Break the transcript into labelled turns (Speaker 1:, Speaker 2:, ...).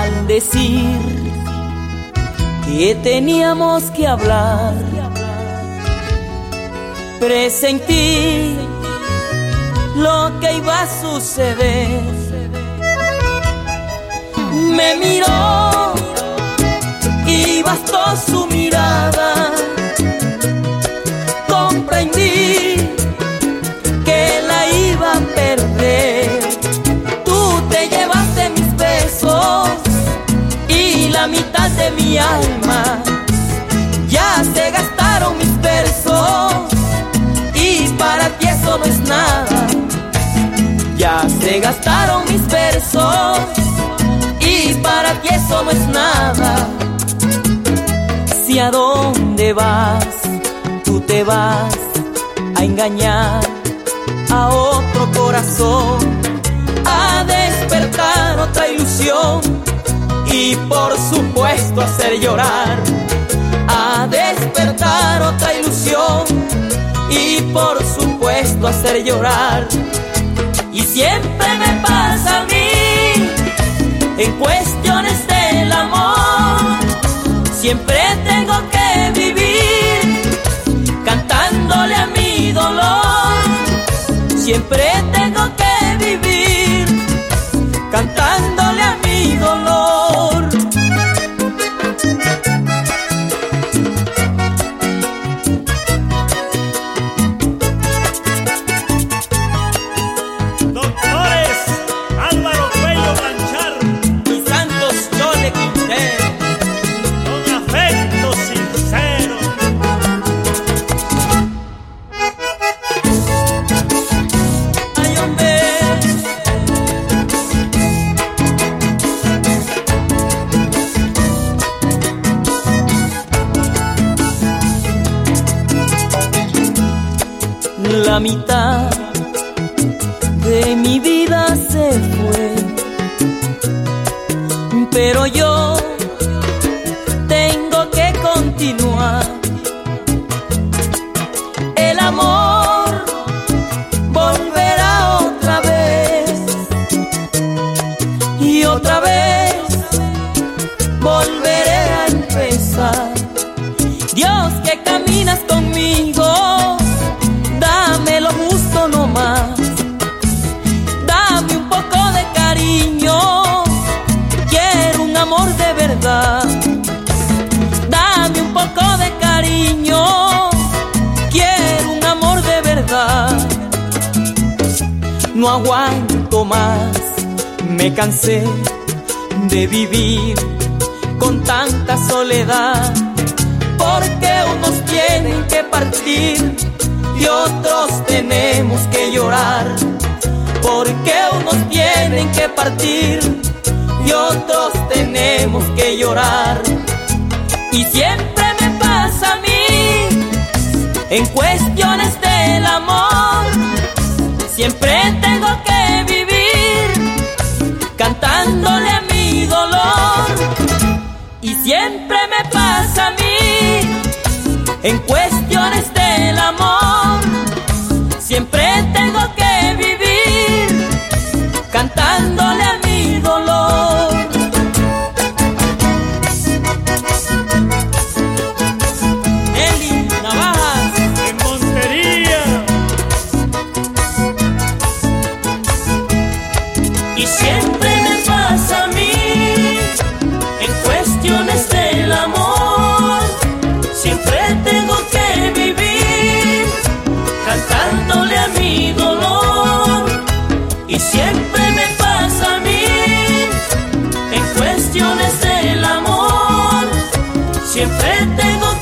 Speaker 1: al decir que teníamos que hablar. Presentí lo que iba a suceder. Me miró y bastó su mirada. De mi alma. Ya se gastaron mis versos y para ti eso no es nada. Ya se gastaron mis versos y para ti eso no es nada. Si a dónde vas, tú te vas a engañar a otro corazón, y por supuesto hacer llorar, a despertar otra ilusión y por supuesto hacer llorar. Y siempre me pasa a mí en cuestiones del amor, siempre tengo que vivir cantándole a mi dolor, siempre tengo que vivir cantándole La mitad de mi vida se fue, pero yo tengo que continuar. No aguanto más, me cansé de vivir con tanta soledad. Porque unos tienen que partir y otros tenemos que llorar. Porque unos tienen que partir y otros tenemos que llorar. Y siempre me pasa a mí en cuestiones del amor. Siempre que vivir cantándole a mi dolor. Y siempre me pasa a mí en cuestiones del amor. Y siempre me pasa a mí en cuestiones del amor. Siempre tengo que vivir cantándole a mi dolor. Y siempre me pasa a mí en cuestiones del amor. Siempre tengo